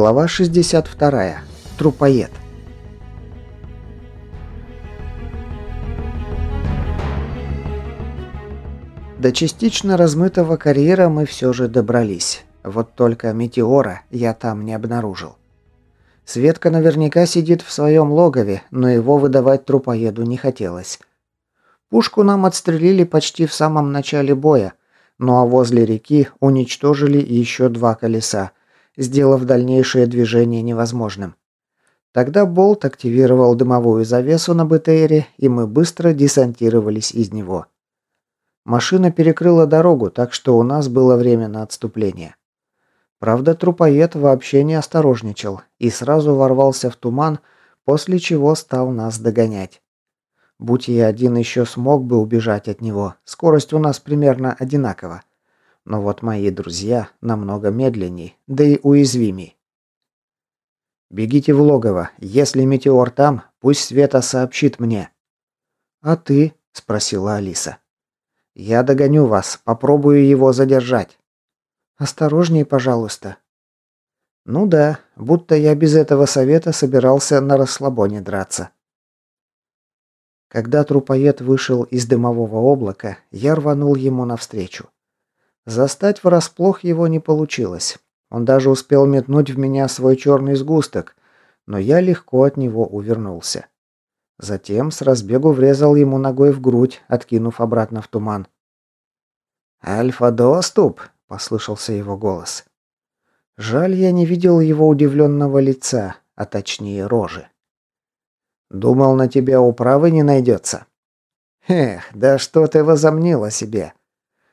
Глава 62. Трупоед. До частично размытого карьера мы все же добрались. Вот только метеора я там не обнаружил. Светка наверняка сидит в своем логове, но его выдавать трупоеду не хотелось. Пушку нам отстрелили почти в самом начале боя, ну а возле реки уничтожили еще два колеса, сделав дальнейшее движение невозможным. Тогда Болт активировал дымовую завесу на БТРе, и мы быстро десантировались из него. Машина перекрыла дорогу, так что у нас было время на отступление. Правда, трупоед вообще не осторожничал и сразу ворвался в туман, после чего стал нас догонять. Будь я один еще смог бы убежать от него, скорость у нас примерно одинакова. Но вот мои друзья намного медленней, да и уязвимей. «Бегите в логово. Если метеор там, пусть Света сообщит мне». «А ты?» – спросила Алиса. «Я догоню вас. Попробую его задержать». «Осторожней, пожалуйста». «Ну да, будто я без этого совета собирался на расслабоне драться». Когда трупоед вышел из дымового облака, я рванул ему навстречу. Застать врасплох его не получилось. Он даже успел метнуть в меня свой черный сгусток, но я легко от него увернулся. Затем с разбегу врезал ему ногой в грудь, откинув обратно в туман. «Альфа-доступ!» – послышался его голос. Жаль, я не видел его удивленного лица, а точнее рожи. «Думал, на тебя управы не найдется». «Эх, да что ты возомнил о себе?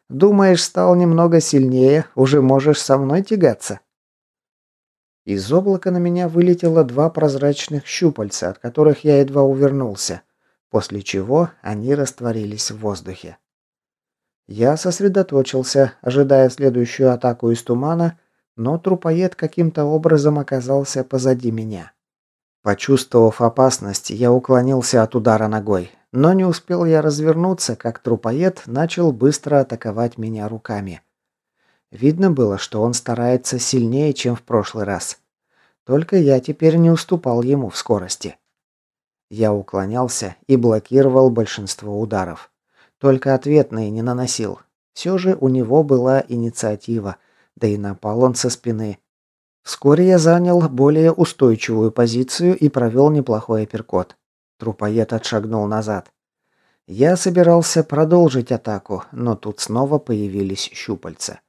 Думаешь, стал немного сильнее, уже можешь со мной тягаться?» Из облака на меня вылетело два прозрачных щупальца, от которых я едва увернулся, после чего они растворились в воздухе. Я сосредоточился, ожидая следующую атаку из тумана, но трупоед каким-то образом оказался позади меня. Почувствовав опасность, я уклонился от удара ногой, но не успел я развернуться, как трупоед начал быстро атаковать меня руками. Видно было, что он старается сильнее, чем в прошлый раз. Только я теперь не уступал ему в скорости. Я уклонялся и блокировал большинство ударов. Только ответные не наносил. Все же у него была инициатива, да и напал он со спины. Вскоре я занял более устойчивую позицию и провел неплохой апперкот. Трупоед отшагнул назад. Я собирался продолжить атаку, но тут снова появились щупальца.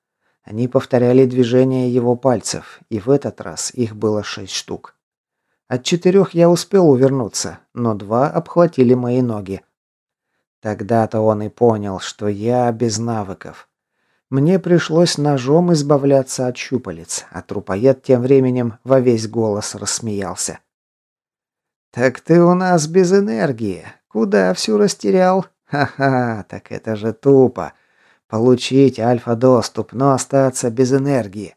Они повторяли движения его пальцев, и в этот раз их было шесть штук. От четырех я успел увернуться, но два обхватили мои ноги. Тогда-то он и понял, что я без навыков. Мне пришлось ножом избавляться от щупалец, а трупоед тем временем во весь голос рассмеялся. «Так ты у нас без энергии. Куда всю растерял? Ха-ха, так это же тупо. Получить альфа-доступ, но остаться без энергии».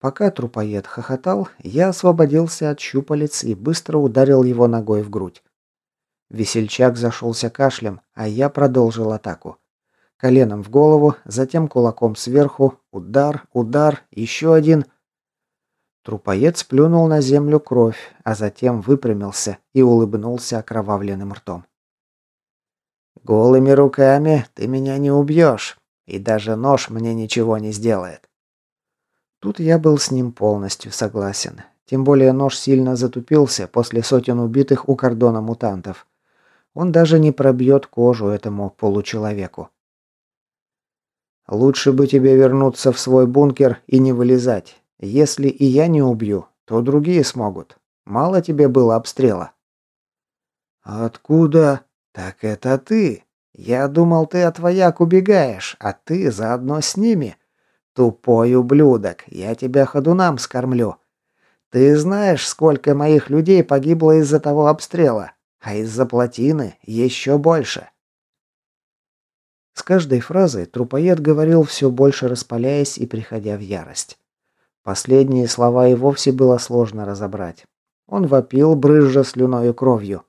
Пока трупоед хохотал, я освободился от щупалец и быстро ударил его ногой в грудь. Весельчак зашелся кашлем, а я продолжил атаку. Коленом в голову, затем кулаком сверху, удар, удар, еще один – Трупоед сплюнул на землю кровь, а затем выпрямился и улыбнулся окровавленным ртом. «Голыми руками ты меня не убьешь, и даже нож мне ничего не сделает». Тут я был с ним полностью согласен. Тем более нож сильно затупился после сотен убитых у кордона мутантов. Он даже не пробьет кожу этому получеловеку. «Лучше бы тебе вернуться в свой бункер и не вылезать. Если и я не убью, то другие смогут. Мало тебе было обстрела. Откуда? Так это ты. Я думал, ты от вояк убегаешь, а ты заодно с ними. Тупой ублюдок, я тебя ходунам скормлю. Ты знаешь, сколько моих людей погибло из-за того обстрела, а из-за плотины еще больше. С каждой фразой трупоед говорил все больше распаляясь и приходя в ярость. Последние слова и вовсе было сложно разобрать. Он вопил, брызжа слюной и кровью.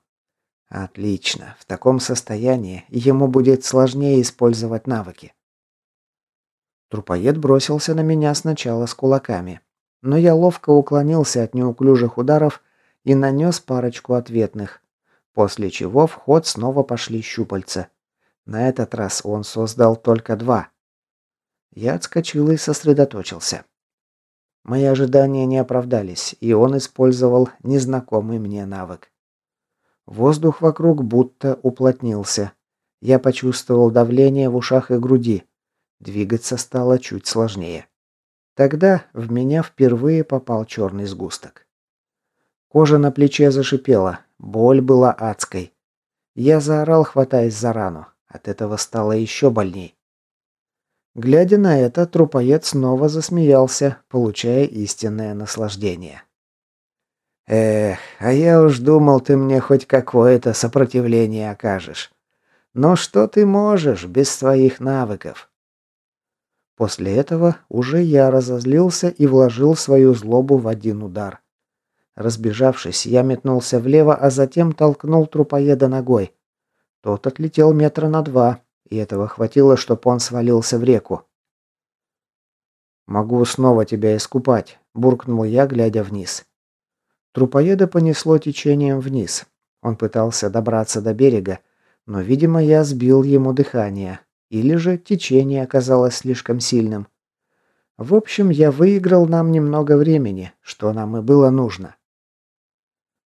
Отлично. В таком состоянии ему будет сложнее использовать навыки. Трупоед бросился на меня сначала с кулаками. но я ловко уклонился от неуклюжих ударов и нанес парочку ответных, после чего в ход снова пошли щупальца. На этот раз он создал только два. Я отскочил и сосредоточился. Мои ожидания не оправдались, и он использовал незнакомый мне навык. Воздух вокруг будто уплотнился. Я почувствовал давление в ушах и груди. Двигаться стало чуть сложнее. Тогда в меня впервые попал черный сгусток. Кожа на плече зашипела, боль была адской. Я заорал, хватаясь за рану. От этого стало еще больней. Глядя на это, трупоед снова засмеялся, получая истинное наслаждение. «Эх, а я уж думал, ты мне хоть какое-то сопротивление окажешь. Но что ты можешь без своих навыков?» После этого уже я разозлился и вложил свою злобу в один удар. Разбежавшись, я метнулся влево, а затем толкнул трупоеда ногой. Тот отлетел метра на два, и этого хватило, чтобы он свалился в реку. «Могу снова тебя искупать», – буркнул я, глядя вниз. Трупоеда понесло течением вниз. Он пытался добраться до берега, но, видимо, я сбил ему дыхание, или же течение оказалось слишком сильным. В общем, я выиграл нам немного времени, что нам и было нужно.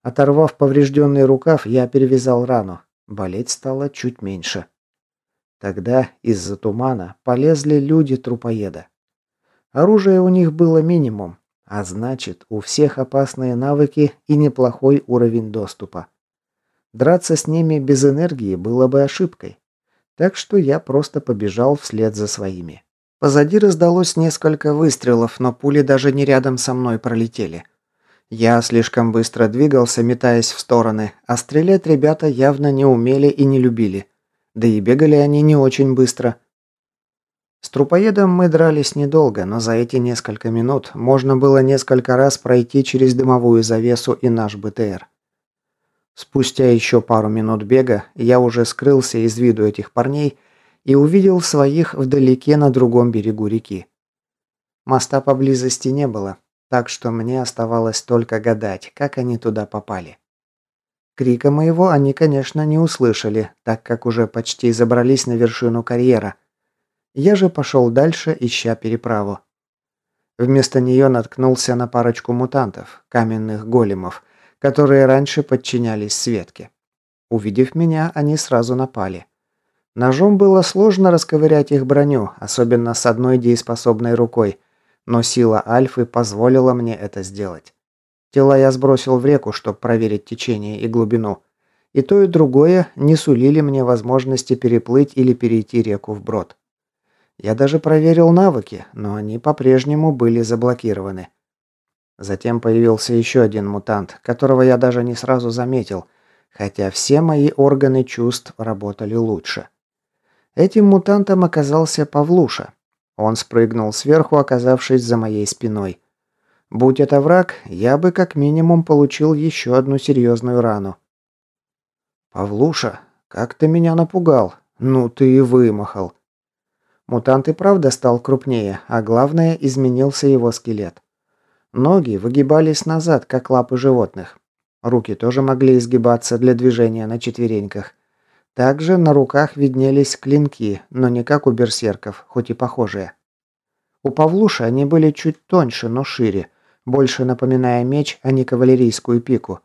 Оторвав поврежденный рукав, я перевязал рану. Болеть стало чуть меньше. Тогда из-за тумана полезли люди-трупоеда. Оружия у них было минимум, а значит, у всех опасные навыки и неплохой уровень доступа. Драться с ними без энергии было бы ошибкой. Так что я просто побежал вслед за своими. Позади раздалось несколько выстрелов, но пули даже не рядом со мной пролетели. Я слишком быстро двигался, метаясь в стороны, а стрелять ребята явно не умели и не любили. Да и бегали они не очень быстро. С трупоедом мы дрались недолго, но за эти несколько минут можно было несколько раз пройти через дымовую завесу и наш БТР. Спустя еще пару минут бега я уже скрылся из виду этих парней и увидел своих вдалеке на другом берегу реки. Моста поблизости не было, так что мне оставалось только гадать, как они туда попали. Крика моего они, конечно, не услышали, так как уже почти забрались на вершину карьера. Я же пошел дальше, ища переправу. Вместо нее наткнулся на парочку мутантов, каменных големов, которые раньше подчинялись Светке. Увидев меня, они сразу напали. Ножом было сложно расковырять их броню, особенно с одной дееспособной рукой, но сила Альфы позволила мне это сделать. Тела я сбросил в реку, чтобы проверить течение и глубину. И то, и другое не сулили мне возможности переплыть или перейти реку вброд. Я даже проверил навыки, но они по-прежнему были заблокированы. Затем появился еще один мутант, которого я даже не сразу заметил, хотя все мои органы чувств работали лучше. Этим мутантом оказался Павлуша. Он спрыгнул сверху, оказавшись за моей спиной. Будь это враг, я бы как минимум получил еще одну серьезную рану. «Павлуша, как ты меня напугал! Ну ты и вымахал!» Мутант и правда стал крупнее, а главное, изменился его скелет. Ноги выгибались назад, как лапы животных. Руки тоже могли изгибаться для движения на четвереньках. Также на руках виднелись клинки, но не как у берсерков, хоть и похожие. У Павлуши они были чуть тоньше, но шире, больше напоминая меч, а не кавалерийскую пику.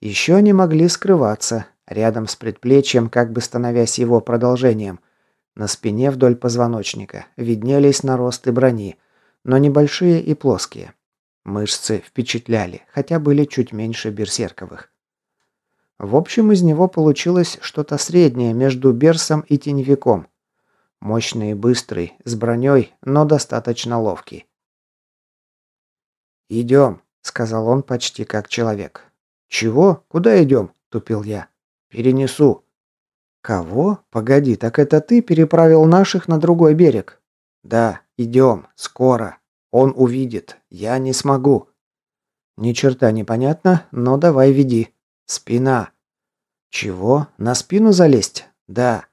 Еще они могли скрываться, рядом с предплечьем, как бы становясь его продолжением. На спине вдоль позвоночника виднелись наросты брони, но небольшие и плоские. Мышцы впечатляли, хотя были чуть меньше берсерковых. В общем, из него получилось что-то среднее между берсом и теневиком. Мощный и быстрый, с броней, но достаточно ловкий. «Идем», — сказал он почти как человек. «Чего? Куда идем?» — тупил я. «Перенесу». «Кого? Погоди, так это ты переправил наших на другой берег?» «Да, идем, скоро». Он увидит. Я не смогу. Ни черта непонятно, но давай веди. Спина. Чего? На спину залезть? Да.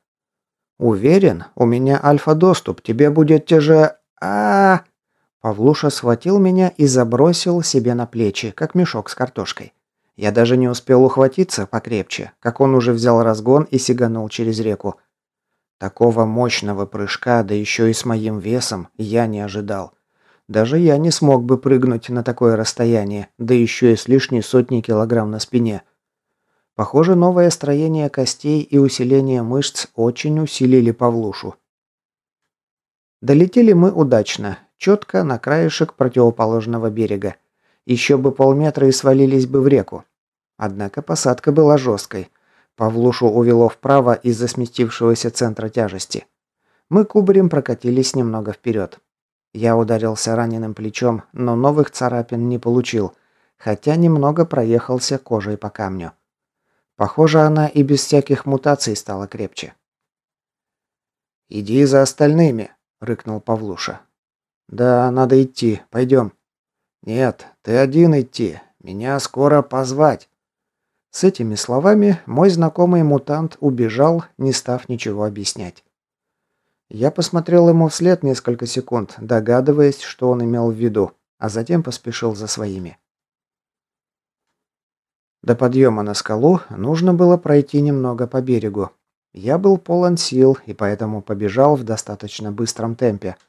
Уверен, у меня альфа-доступ. Тебе будет те же... а, -а, -а Павлуша схватил меня и забросил себе на плечи, как мешок с картошкой. Я даже не успел ухватиться покрепче, как он уже взял разгон и сиганул через реку. Такого мощного прыжка, да еще и с моим весом, я не ожидал. Даже я не смог бы прыгнуть на такое расстояние, да еще и с лишней сотни килограмм на спине. Похоже, новое строение костей и усиление мышц очень усилили Павлушу. Долетели мы удачно, четко на краешек противоположного берега. Еще бы полметра и свалились бы в реку. Однако посадка была жесткой. Павлушу увело вправо из-за сместившегося центра тяжести. Мы кубарем прокатились немного вперед. Я ударился раненым плечом, но новых царапин не получил, хотя немного проехался кожей по камню. Похоже, она и без всяких мутаций стала крепче. «Иди за остальными», — рыкнул Павлуша. «Да, надо идти. Пойдем». «Нет, ты один идти. Меня скоро позвать». С этими словами мой знакомый мутант убежал, не став ничего объяснять. Я посмотрел ему вслед несколько секунд, догадываясь, что он имел в виду, а затем поспешил за своими. До подъема на скалу нужно было пройти немного по берегу. Я был полон сил и поэтому побежал в достаточно быстром темпе –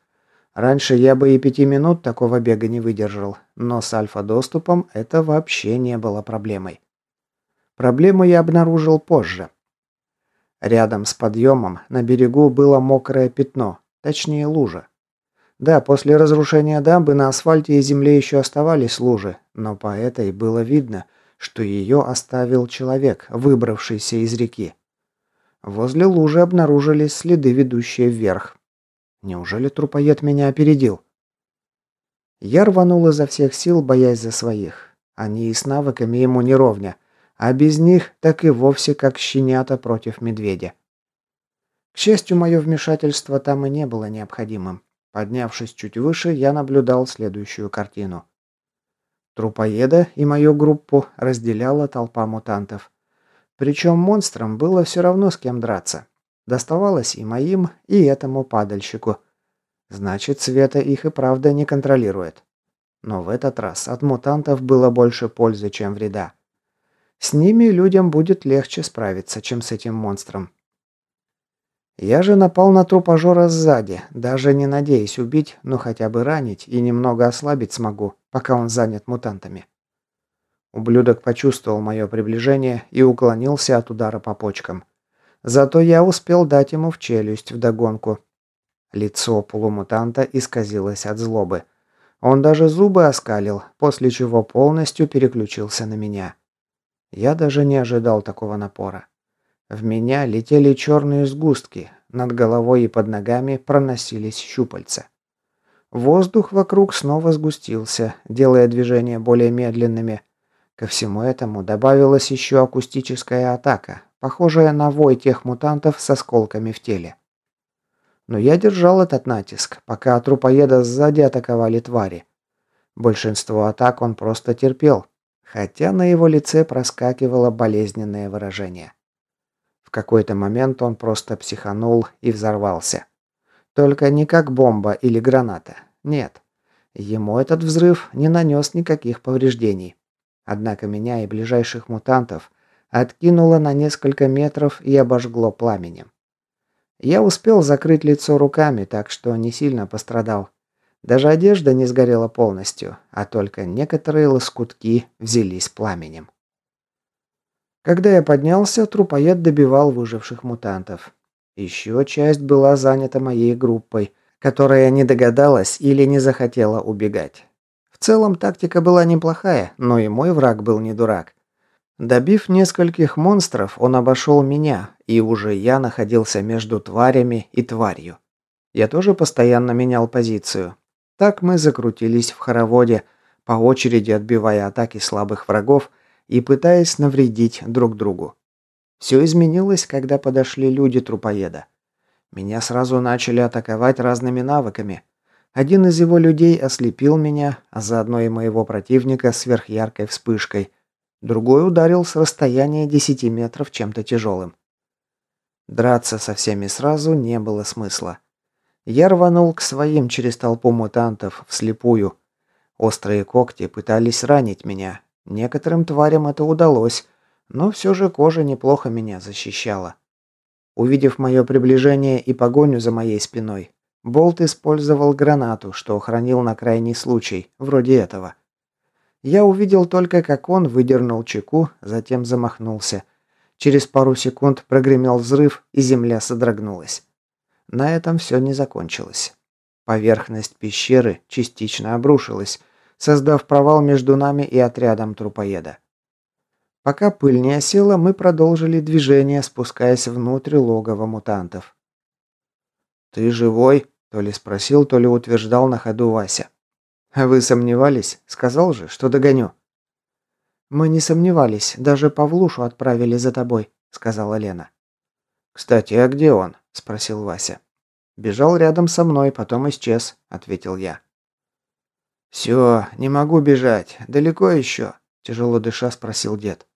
Раньше я бы и пяти минут такого бега не выдержал, но с альфа-доступом это вообще не было проблемой. Проблему я обнаружил позже. Рядом с подъемом на берегу было мокрое пятно, точнее лужа. Да, после разрушения дамбы на асфальте и земле еще оставались лужи, но по этой было видно, что ее оставил человек, выбравшийся из реки. Возле лужи обнаружились следы, ведущие вверх. Неужели трупоед меня опередил? Я рванул изо всех сил, боясь за своих. Они и с навыками ему не ровня, а без них так и вовсе как щенята против медведя. К счастью, мое вмешательство там и не было необходимым. Поднявшись чуть выше, я наблюдал следующую картину. Трупоеда и мою группу разделяла толпа мутантов. Причем монстрам было все равно с кем драться. Доставалось и моим, и этому падальщику. Значит, Света их и правда не контролирует. Но в этот раз от мутантов было больше пользы, чем вреда. С ними людям будет легче справиться, чем с этим монстром. Я же напал на трупожора сзади, даже не надеясь убить, но хотя бы ранить и немного ослабить смогу, пока он занят мутантами. Ублюдок почувствовал мое приближение и уклонился от удара по почкам. Зато я успел дать ему в челюсть вдогонку. Лицо полумутанта исказилось от злобы. Он даже зубы оскалил, после чего полностью переключился на меня. Я даже не ожидал такого напора. В меня летели черные сгустки, над головой и под ногами проносились щупальца. Воздух вокруг снова сгустился, делая движения более медленными. Ко всему этому добавилась еще акустическая атака, похожая на вой тех мутантов с осколками в теле. Но я держал этот натиск, пока трупоеда сзади атаковали твари. Большинство атак он просто терпел, хотя на его лице проскакивало болезненное выражение. В какой-то момент он просто психанул и взорвался. Только не как бомба или граната. Нет. Ему этот взрыв не нанес никаких повреждений. Однако меня и ближайших мутантов откинуло на несколько метров и обожгло пламенем. Я успел закрыть лицо руками, так что не сильно пострадал. Даже одежда не сгорела полностью, а только некоторые лоскутки взялись пламенем. Когда я поднялся, трупоед добивал выживших мутантов. Еще часть была занята моей группой, которая не догадалась или не захотела убегать. В целом тактика была неплохая, но и мой враг был не дурак. Добив нескольких монстров, он обошел меня, и уже я находился между тварями и тварью. Я тоже постоянно менял позицию. Так мы закрутились в хороводе, по очереди отбивая атаки слабых врагов и пытаясь навредить друг другу. Все изменилось, когда подошли люди трупоеда. Меня сразу начали атаковать разными навыками. Один из его людей ослепил меня, а заодно и моего противника сверхяркой вспышкой – Другой ударил с расстояния 10 метров чем-то тяжелым. Драться со всеми сразу не было смысла. Я рванул к своим через толпу мутантов, вслепую. Острые когти пытались ранить меня. Некоторым тварям это удалось, но все же кожа неплохо меня защищала. Увидев мое приближение и погоню за моей спиной, Болт использовал гранату, что хранил на крайний случай, вроде этого. Я увидел только, как он выдернул чеку, затем замахнулся. Через пару секунд прогремел взрыв, и земля содрогнулась. На этом все не закончилось. Поверхность пещеры частично обрушилась, создав провал между нами и отрядом трупоеда. Пока пыль не осела, мы продолжили движение, спускаясь внутрь логова мутантов. «Ты живой?» – то ли спросил, то ли утверждал на ходу Вася. «А вы сомневались? Сказал же, что догоню». «Мы не сомневались, даже Павлушу отправили за тобой», – сказала Лена. «Кстати, а где он?» – спросил Вася. «Бежал рядом со мной, потом исчез», – ответил я. «Все, не могу бежать. Далеко еще?» – тяжело дыша спросил дед.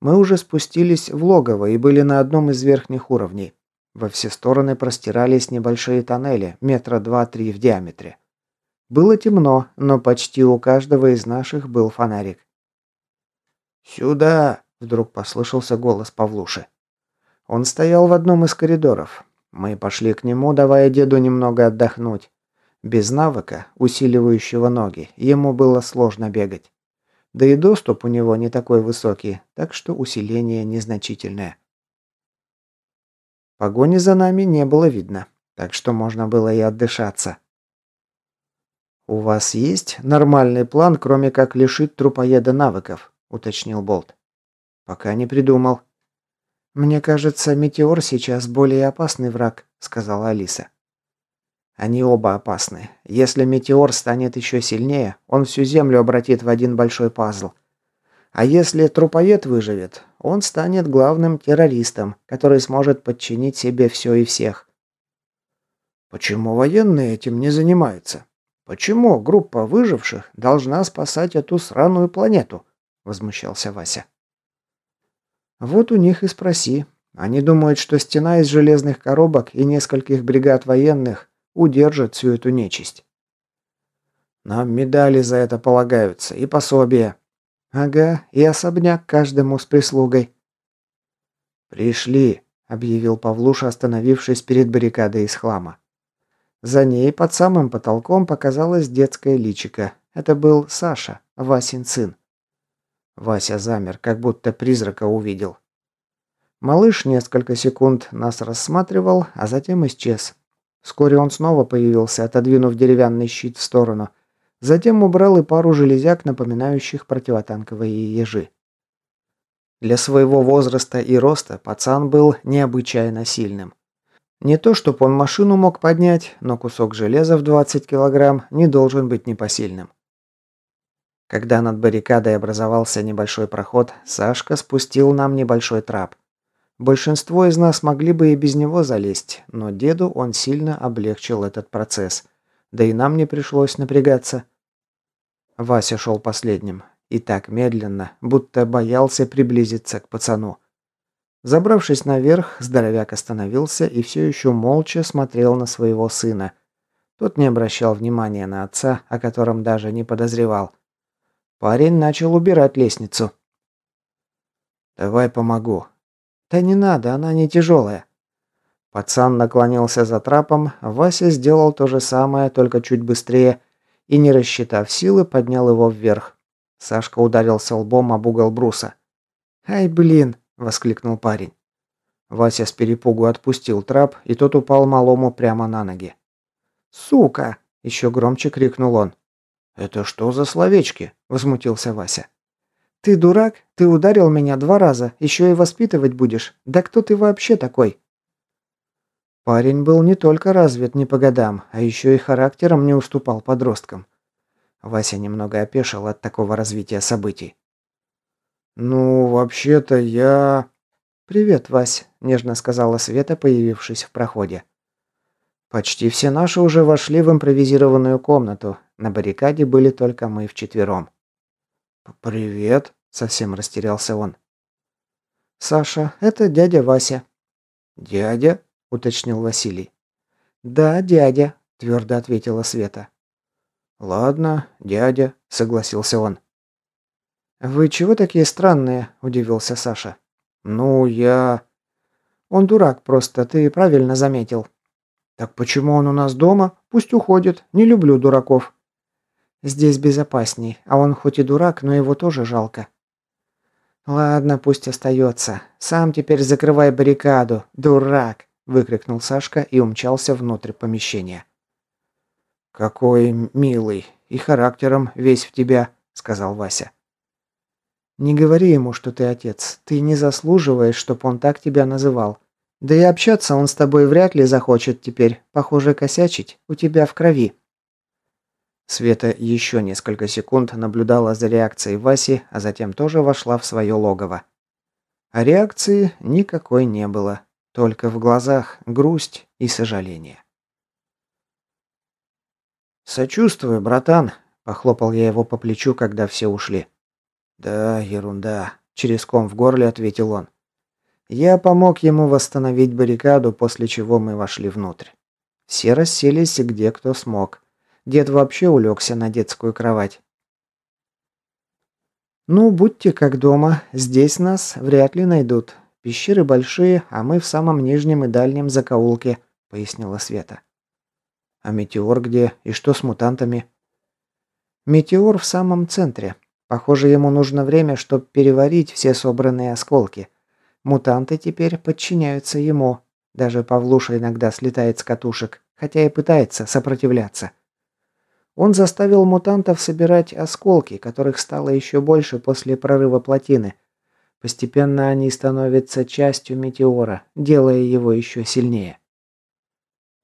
Мы уже спустились в логово и были на одном из верхних уровней. Во все стороны простирались небольшие тоннели, метра два-три в диаметре. Было темно, но почти у каждого из наших был фонарик. «Сюда!» – вдруг послышался голос Павлуши. Он стоял в одном из коридоров. Мы пошли к нему, давая деду немного отдохнуть. Без навыка, усиливающего ноги, ему было сложно бегать. Да и доступ у него не такой высокий, так что усиление незначительное. Погони за нами не было видно, так что можно было и отдышаться. «У вас есть нормальный план, кроме как лишить трупоеда навыков?» – уточнил Болт. «Пока не придумал». «Мне кажется, Метеор сейчас более опасный враг», – сказала Алиса. Они оба опасны. Если метеор станет еще сильнее, он всю Землю обратит в один большой пазл. А если трупоед выживет, он станет главным террористом, который сможет подчинить себе все и всех. Почему военные этим не занимаются? Почему группа выживших должна спасать эту сраную планету? Возмущался Вася. Вот у них и спроси. Они думают, что стена из железных коробок и нескольких бригад военных удержит всю эту нечисть. Нам медали за это полагаются и пособия. Ага, и особняк каждому с прислугой. Пришли, объявил Павлуша, остановившись перед баррикадой из хлама. За ней под самым потолком показалась детская личика. Это был Саша, Васин сын. Вася замер, как будто призрака увидел. Малыш несколько секунд нас рассматривал, а затем исчез. Вскоре он снова появился, отодвинув деревянный щит в сторону. Затем убрал и пару железяк, напоминающих противотанковые ежи. Для своего возраста и роста пацан был необычайно сильным. Не то, чтобы он машину мог поднять, но кусок железа в 20 килограмм не должен быть непосильным. Когда над баррикадой образовался небольшой проход, Сашка спустил нам небольшой трап. Большинство из нас могли бы и без него залезть, но деду он сильно облегчил этот процесс. Да и нам не пришлось напрягаться. Вася шел последним. И так медленно, будто боялся приблизиться к пацану. Забравшись наверх, здоровяк остановился и все еще молча смотрел на своего сына. Тот не обращал внимания на отца, о котором даже не подозревал. Парень начал убирать лестницу. «Давай помогу», «Да не надо, она не тяжелая». Пацан наклонился за трапом, Вася сделал то же самое, только чуть быстрее, и, не рассчитав силы, поднял его вверх. Сашка ударился лбом об угол бруса. «Ай, блин!» – воскликнул парень. Вася с перепугу отпустил трап, и тот упал малому прямо на ноги. «Сука!» – еще громче крикнул он. «Это что за словечки?» – возмутился Вася. «Ты дурак? Ты ударил меня два раза, еще и воспитывать будешь. Да кто ты вообще такой?» Парень был не только развит не по годам, а еще и характером не уступал подросткам. Вася немного опешил от такого развития событий. «Ну, вообще-то я...» «Привет, Вась», – нежно сказала Света, появившись в проходе. Почти все наши уже вошли в импровизированную комнату. На баррикаде были только мы вчетвером. «Привет», Совсем растерялся он. «Саша, это дядя Вася». «Дядя?» – уточнил Василий. «Да, дядя», – твердо ответила Света. «Ладно, дядя», – согласился он. «Вы чего такие странные?» – удивился Саша. «Ну, я...» «Он дурак просто, ты правильно заметил». «Так почему он у нас дома? Пусть уходит. Не люблю дураков». «Здесь безопасней, а он хоть и дурак, но его тоже жалко». «Ладно, пусть остается. Сам теперь закрывай баррикаду, дурак!» – выкрикнул Сашка и умчался внутрь помещения. «Какой милый и характером весь в тебя», – сказал Вася. «Не говори ему, что ты отец. Ты не заслуживаешь, чтоб он так тебя называл. Да и общаться он с тобой вряд ли захочет теперь. Похоже, косячить у тебя в крови». Света еще несколько секунд наблюдала за реакцией Васи, а затем тоже вошла в свое логово. А реакции никакой не было, только в глазах грусть и сожаление. «Сочувствую, братан», – похлопал я его по плечу, когда все ушли. «Да, ерунда», – через ком в горле ответил он. Я помог ему восстановить баррикаду, после чего мы вошли внутрь. Все расселись где кто смог. Дед вообще улегся на детскую кровать. «Ну, будьте как дома. Здесь нас вряд ли найдут. Пещеры большие, а мы в самом нижнем и дальнем закоулке», — пояснила Света. «А метеор где? И что с мутантами?» «Метеор в самом центре. Похоже, ему нужно время, чтобы переварить все собранные осколки. Мутанты теперь подчиняются ему. Даже Павлуша иногда слетает с катушек, хотя и пытается сопротивляться. Он заставил мутантов собирать осколки, которых стало еще больше после прорыва плотины. Постепенно они становятся частью метеора, делая его еще сильнее.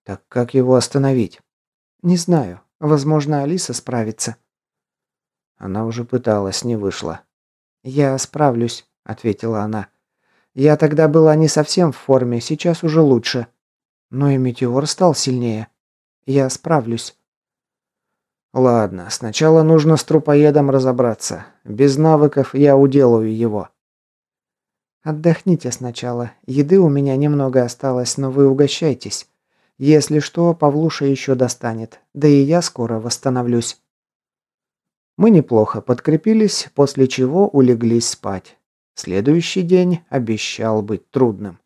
Так как его остановить? Не знаю. Возможно, Алиса справится. Она уже пыталась, не вышло. «Я справлюсь», — ответила она. «Я тогда была не совсем в форме, сейчас уже лучше. Но и метеор стал сильнее. Я справлюсь». «Ладно, сначала нужно с трупоедом разобраться. Без навыков я уделаю его». «Отдохните сначала. Еды у меня немного осталось, но вы угощайтесь. Если что, Павлуша еще достанет. Да и я скоро восстановлюсь». Мы неплохо подкрепились, после чего улеглись спать. Следующий день обещал быть трудным.